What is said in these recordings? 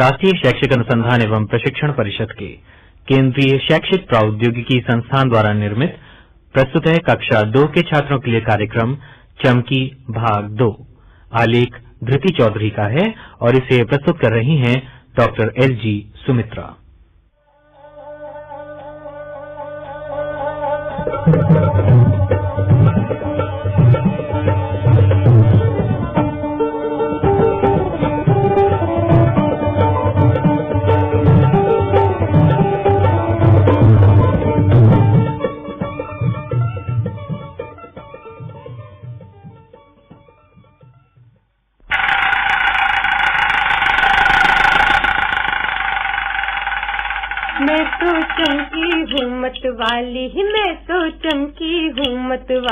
राष्ट्रीय शैक्षिक अनुसंधान एवं प्रशिक्षण परिषद के केंद्रीय शैक्षिक प्रौद्योगिकी संस्थान द्वारा निर्मित, प्रस्तुत है कक्षा दो के छात्रों के लिए कार्यक्रम चमकी भाग दो। आलेख धृति चौधरी का है और इसे प्रस्तुत कर रही हैं डॉक्टर एल जी सुमित्रा।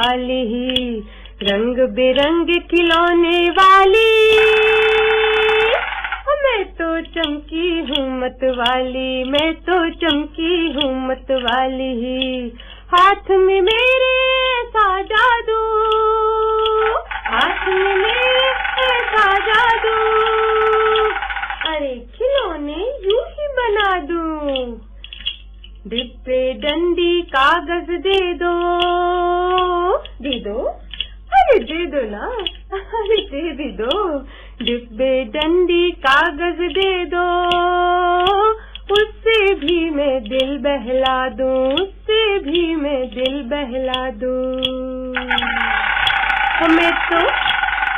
वाली ही रंग बिरंग खिलौने वाली। मैं तो चमकी हूँ मत वाली, मैं तो चमकी हूँ मत वाली ही। हाथ में मेरे ऐसा जादू, हाथ में मेरे ऐसा जादू। अरे, खिलौने यूँ ही बना दूँ। डिब्बे डंडी कागज़ दे दो। दे। अरे दे दो ना। अरे दे भी दो। डिब्बे डंडी कागज़ दे दो। उससे भी मैं दिल बहला दूँ, उससे भी मैं दिल बहला दूँ। हमें तो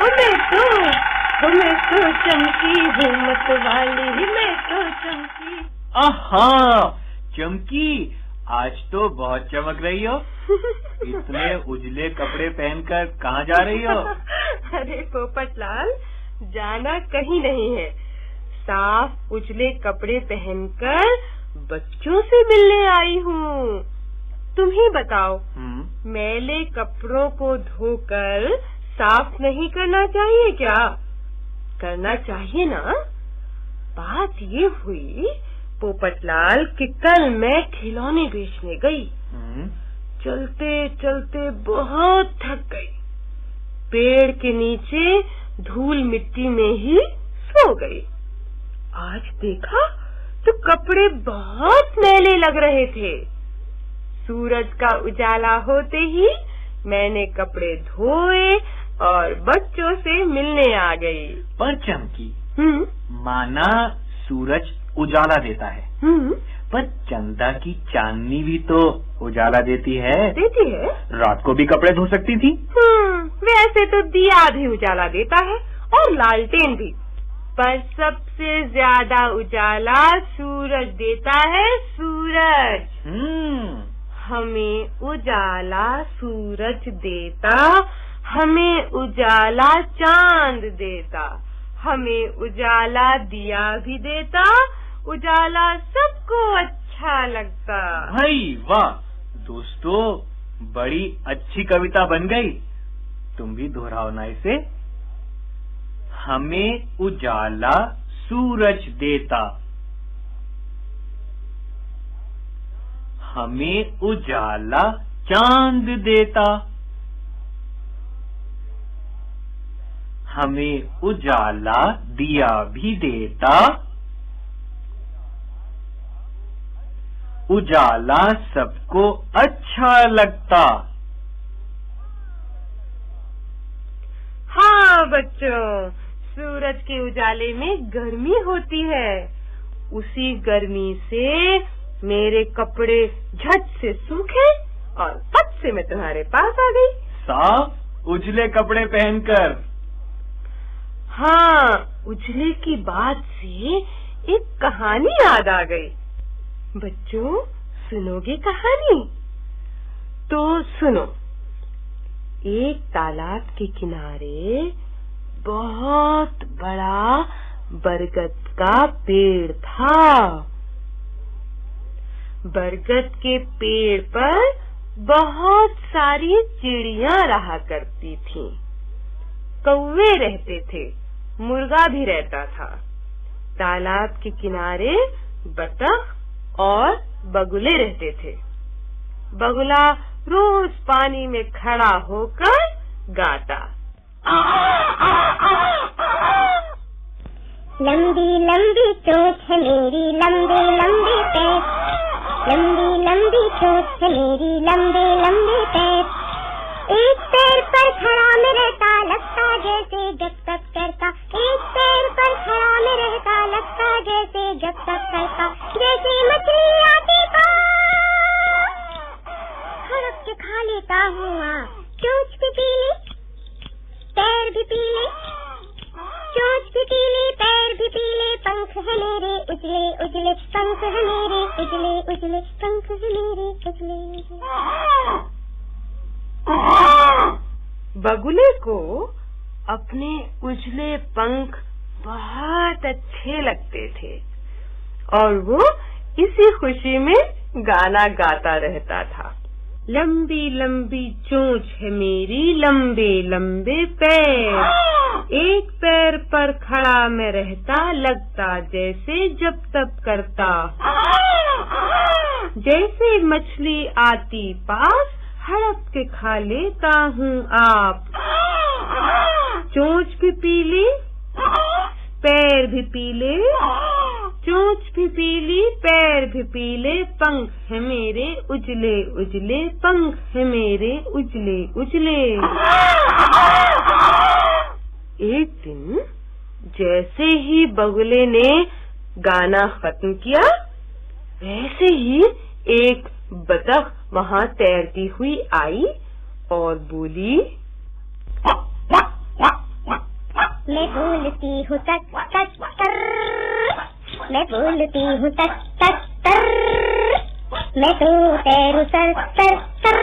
हमें तो हमें तो चमकी हिम्मत वाली मैं तो चमकी। आहा, चमकी। आज तो बहुत चमक रही हो। इतने उजले कपड़े पहनकर कहाँ जा रही हो? अरे पोपट लाल जाना कहीं नहीं है। साफ़ उजले कपड़े पहनकर बच्चों से मिलने आई हूँ। तुम ही बताओ हम्म, मैले कपड़ों को धोकर साफ़ नहीं करना चाहिए क्या? करना चाहिए ना? बात ये हुई पोपटलाल कि कल मैं खिलौने बेचने गई। हम्म, चलते चलते बहुत थक गई। पेड़ के नीचे धूल मिट्टी में ही सो गई। आज देखा तो कपड़े बहुत मैले लग रहे थे। सूरज का उजाला होते ही मैंने कपड़े धोए और बच्चों से मिलने आ गई। पर चमकी हम्म। माना सूरज उजाला देता है। हम्म। पर चंदा की चांदनी भी तो उजाला देती है। देती है? रात को भी कपड़े धो सकती थी। हम्म वैसे तो दिया भी उजाला देता है और लालटेन भी। पर सबसे ज़्यादा उजाला सूरज देता है सूरज। हम्म। हमें उजाला सूरज देता हमें उजाला चाँद देता हमें उजाला दिया भी देता उजाला सबको अच्छा लगता। भाई, वाह। दोस्तों, बड़ी अच्छी कविता बन गई। तुम भी दोहराओ ना इसे हमें उजाला सूरज देता। हमें उजाला चाँद देता। हमें उजाला दिया भी देता। उजाला सबको अच्छा लगता। हाँ बच्चों सूरज के उजाले में गर्मी होती है। उसी गर्मी से मेरे कपड़े झट से सूखे और फट से मैं तुम्हारे पास आ गई। साफ़ उजले कपड़े पहनकर। हाँ उजले की बात से एक कहानी याद आ गई। बच्चों, सुनोगे कहानी? तो सुनो, एक तालाब के किनारे बहुत बड़ा बरगद का पेड़ था। बरगद के पेड़ पर बहुत सारी चिड़िया रहा करती थीं। कौवे रहते थे, मुर्गा भी रहता था। तालाब के किनारे बतख और बगुले रहते थे। बगुला रोज पानी में खड़ा होकर गाता। लंबी लंबी चोंच है मेरी, लंबे लंबे पैर लंबी लंबी चोंच है मेरी, लंबे लंबे पैर एक पैर पर खड़ा में रहता, लगता जैसे जब तक करता। एक पैर पर खड़ा में रहता, लगता जैसे जब तक करता। जैसे उजले पंख बहुत अच्छे लगते थे और वो इसी खुशी में गाना गाता रहता था। लंबी लंबी चोंच है मेरी लंबे लंबे पैर। एक पैर पर खड़ा मैं रहता लगता जैसे जब तब करता। जैसे मछली आती पास हड़प के खा लेता हूँ आप। चोंच भी पीली पैर भी पीले चोंच भी पीली पैर भी पीले पंख है मेरे उजले उजले। पंख है मेरे उजले उजले। एक दिन जैसे ही बगुले ने गाना खत्म किया, वैसे ही एक बतख वहाँ तैरती हुई आई और बोली मैं बोलती हूँ तक तक तर। मैं बोलती हूँ तक तक तर। मैं तो तैरू सर सर तर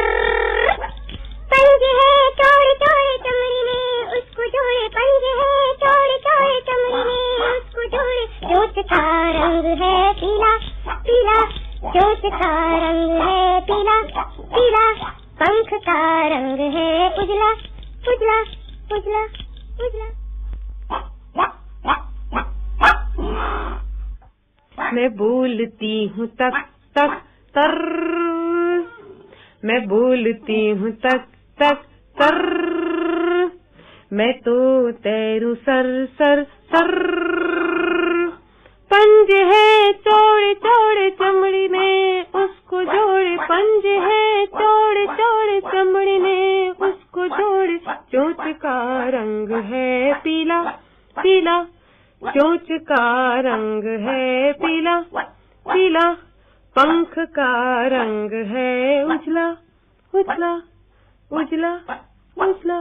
पंज है चौड़े चौड़े चमड़ी में, उसको जोड़े। पंज है चौड़े चौड़े चमड़ी में, उसको जोड़े। चोच का रंग है पीला पीला। चोच का रंग है पीला पीला। पंख का रंग है उजला उजला उजला उजला। मैं बोलती हूँ तक तक, तर। मैं बोलती हूँ तक तक, तर। मैं तो तैरू सर सर सर। पंज है चौड़े चौड़े चमड़ी में, उसको जोड़े। पंज है चौड़े चौड़े चमड़ी में, उसको जोड़े। चोंच का रंग है पीला पीला। चोंच का रंग है पीला। पीला। पंख का रंग है उजला। उजला। उजला। उजला।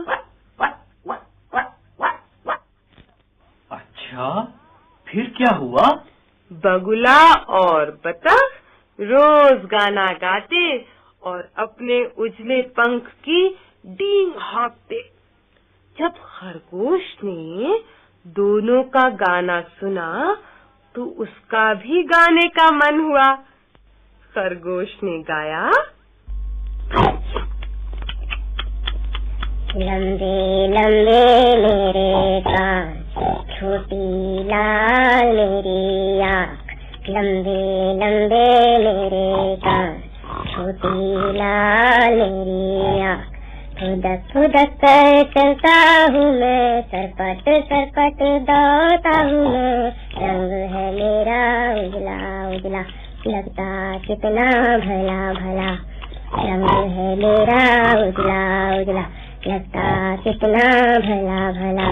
अच्छा फिर क्या हुआ? बगुला और बतख रोज गाना गाते और अपने उजले पंख की डींग हाँकते। जब खरगोश ने दोनों का गाना सुना तो उसका भी गाने का मन हुआ। खरगोश ने गाया। लंबे लंबे मेरे कान छोटी लाल मेरी आँख। लंबे लंबे मेरे कान छोटी लाल मेरी आँख। फुदक कर चलता हूँ मैं, सरपट सरपट दौड़ता हूँ मैं। रंग है मेरा उजला उजला, लगता कितना भला भला। रंग है मेरा उजला उजला, लगता कितना भला भला।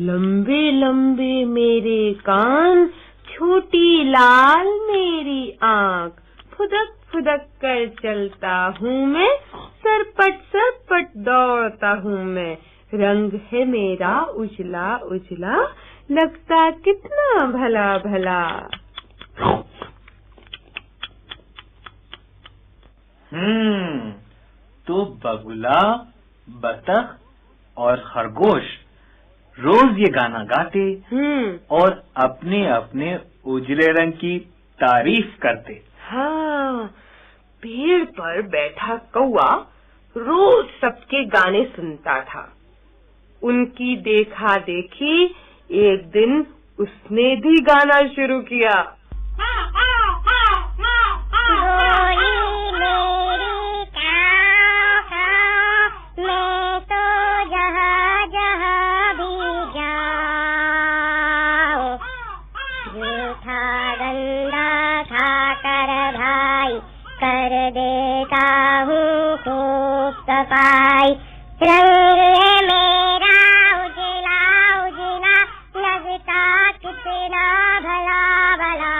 लंबे लंबे मेरे कान, छोटी लाल मेरी आँख। फुदक फुदक कर चलता हूँ मैं सरपट सरपट दौड़ता हूँ मैं। रंग है मेरा उजला उजला लगता कितना भला भला। हम्म तो बगुला बतख और खरगोश रोज ये गाना गाते हम्म। और अपने अपने उजले रंग की तारीफ़ करते। हाँ पेड़ पर बैठा कौआ रोज सबके गाने सुनता था। उनकी देखा देखी एक दिन उसने भी गाना शुरू किया। कर देता हूँ खूब सफ़ाई रंग मेरा, उजला उजला, लगता कितना भला भला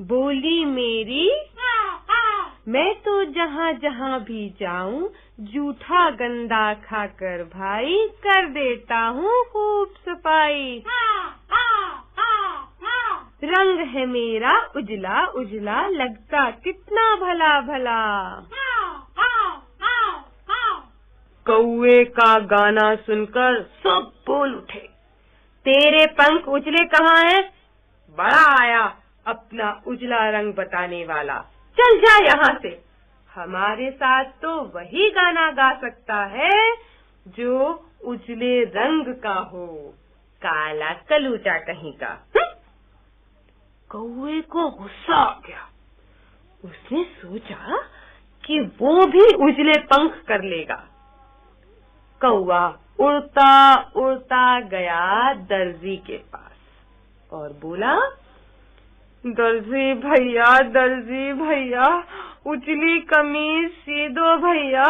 बोली मेरी, मैं तो जहाँ जहाँ भी जाऊँ, जूठा गंदा खाकर भाई, कर देता हूँ खूब सफ़ाई हाँ। रंग है मेरा उजला उजला लगता कितना भला भला। कौए का गाना सुनकर सब बोल उठे। तेरे पंख उजले कहाँ हैं? बड़ा आया अपना उजला रंग बताने वाला। चल जा यहाँ से। हमारे साथ तो वही गाना गा सकता है जो उजले रंग का हो। काला कलूचा कहीं का। हम्म? कौए को गुस्सा आ गया। उसने सोचा कि वो भी उजले पंख कर लेगा। कौआ उड़ता उड़ता गया दर्जी के पास और बोला, दर्जी भैया दर्जी भैया, उजली कमीज सी दो भैया,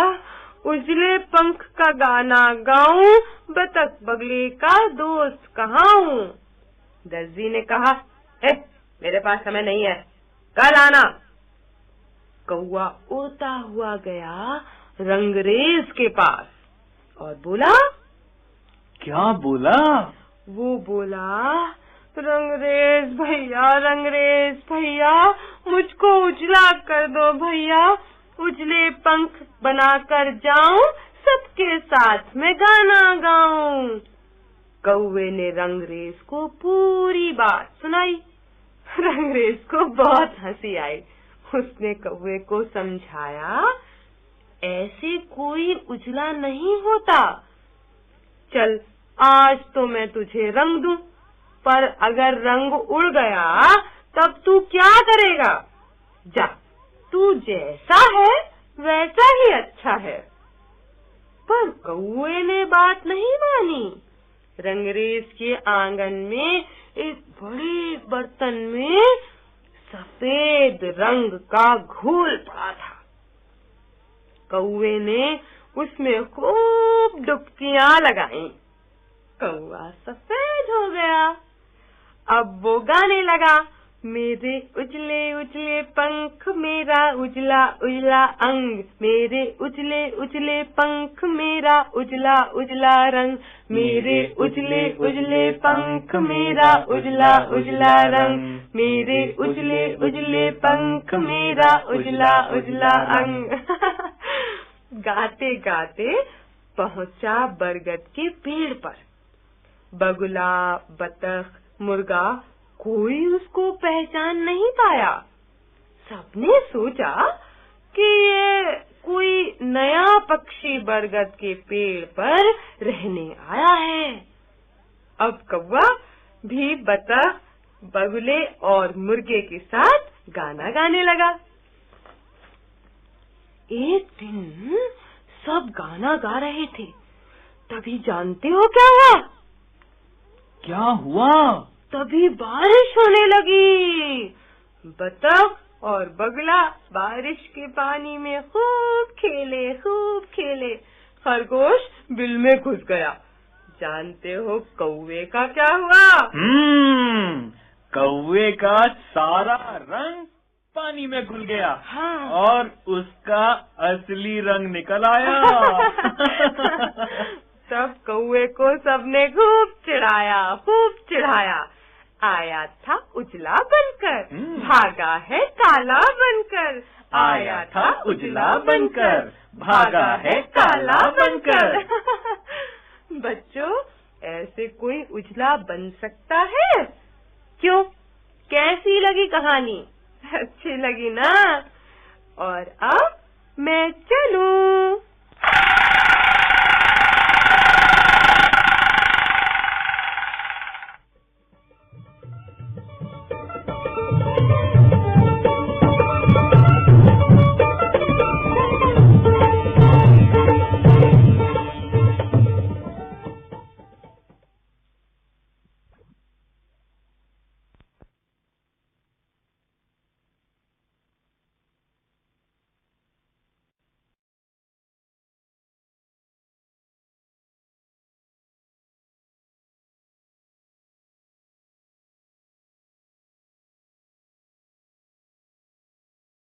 उजले पंख का गाना गाऊं, बतख बगले का दोस्त कहाँ हूँ? दर्जी ने कहा ए मेरे पास समय नहीं है। कल आना। कौआ उड़ता हुआ गया रंगरेज के पास और बोला क्या बोला? वो बोला रंगरेज भैया रंगरेज भैया मुझको उजला कर दो भैया। उजले पंख बनाकर जाऊँ सबके साथ में गाना गाऊं। कौवे ने रंगरेज को पूरी बात सुनाई। रंगरेज को बहुत हँसी आई। उसने कौवे को समझाया, ऐसे कोई उजला नहीं होता। चल, आज तो मैं तुझे रंग दूँ, पर अगर रंग उड़ गया, तब तू क्या करेगा? जा, तू जैसा है, वैसा ही अच्छा है। पर कौए ने बात नहीं मानी। रंगरेज के आँगन में एक बड़े बर्तन में सफ़ेद रंग का घोल पड़ा था। कौए ने उसमें खूब डुबकियाँ लगाई। कौआ सफ़ेद हो गया। अब वो गाने लगा। मेरे उजले उजले पंख, मेरा उजला उजला अंग। मेरे उजले उजले पंख, मेरा उजला उजला रंग। मेरे उजले उजले पंख, मेरा उजला उजला रंग। मेरे उजले उजले पंख, मेरा उजला उजला अंग। गाते गाते पहुँचा बरगद के पेड़ पर। बगुला, बतख, मुर्गा कोई उसको पहचान नहीं पाया। सबने सोचा कि ये कोई नया पक्षी बरगद के पेड़ पर रहने आया है। अब कौवा भी बतख, बगुले और मुर्गे के साथ गाना गाने लगा। एक दिन सब गाना गा रहे थे। तभी जानते हो क्या हुआ? क्या हुआ? तभी बारिश होने लगी। बतख और बगला बारिश के पानी में खूब खेले खूब खेले। खरगोश बिल में घुस गया। जानते हो कौवे का क्या हुआ? हम्म कौवे का सारा रंग पानी में घुल गया हाँ। और उसका असली रंग निकल आया। तब कौवे को सबने खूब चिढ़ाया खूब चिढ़ाया। आया था उजला बनकर। हम्म। भागा है काला बनकर। आया था उजला बनकर, भागा है काला बनकर। बच्चों ऐसे कोई उजला बन सकता है? क्यों? कैसी लगी कहानी? अच्छी लगी ना? और अब